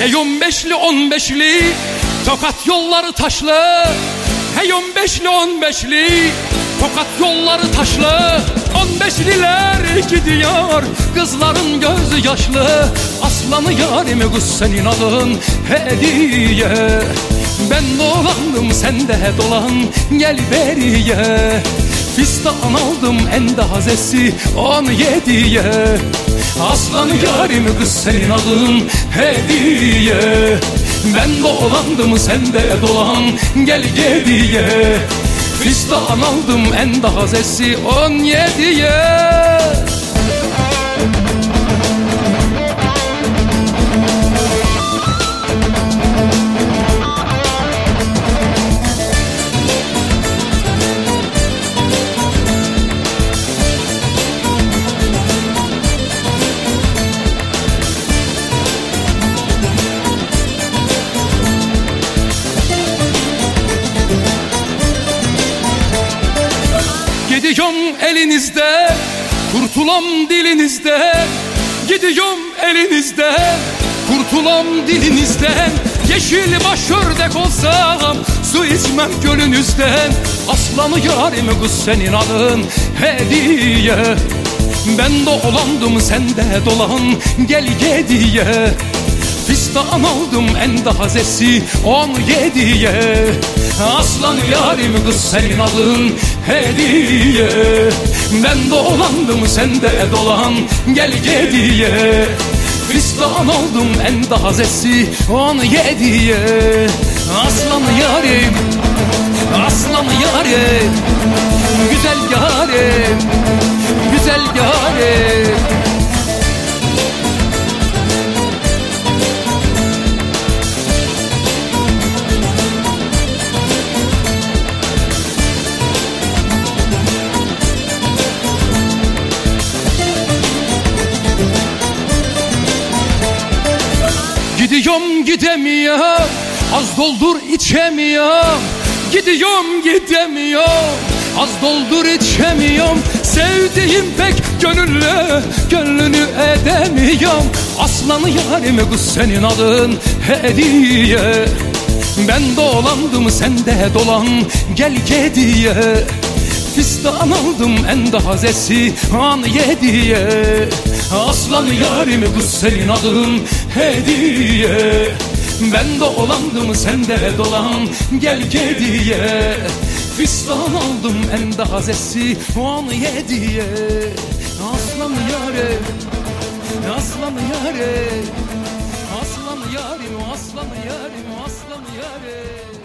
beşli on beşli Tokat yolları taşlı. Hey on beşli on beşli Tokat yolları taşlı. On beşliler gidiyor Kızların gözü yaşlı. Aslanı yarimi kız senin alın hediye Ben dolandım sen de dolan Gel beriye Fistan aldım en dazesi on yediye. Aslanı yarim kız senin adın hediye. Ben dolandım sen de dolan gel geriye Fistan aldım en dazesi on yediye elinizde Kurtulam dilinizde Gidiyorum elinizde Kurtulam dilinizden Yeşil başördek olsam Su içmem gölünüzden Aslanı yarimi kız senin adın hediye Ben dolandım sen de dolan Gel gediye Fistan aldım en dazesi on yediye Aslan yarim kız senin alın hediye. Ben dolandım sen de dolan gel gediye. Fistan aldım en dazesi on yediye. Aslan yarim Aslan yarim Güzel yarim Gidiyorum gidemiyorum. Az doldur içemiyorum. Gidiyorum gidemiyorum. Az doldur içemiyorum. Sevdiğim pek gönüllü Gönlünü edemiyorum. Aslanı yarimi kız senin adın hediye Ben dolandım sen de dolan. Gel gediye Fistan aldım en dazesi an yediye. Aslan yarimi kız senin adın hediye. Ben dolandım sen de dolan gel gediye Fistan aldım en dazesi an yediye. Aslan yarim Aslan yarim Aslan yarim Aslan yarim Aslan yarim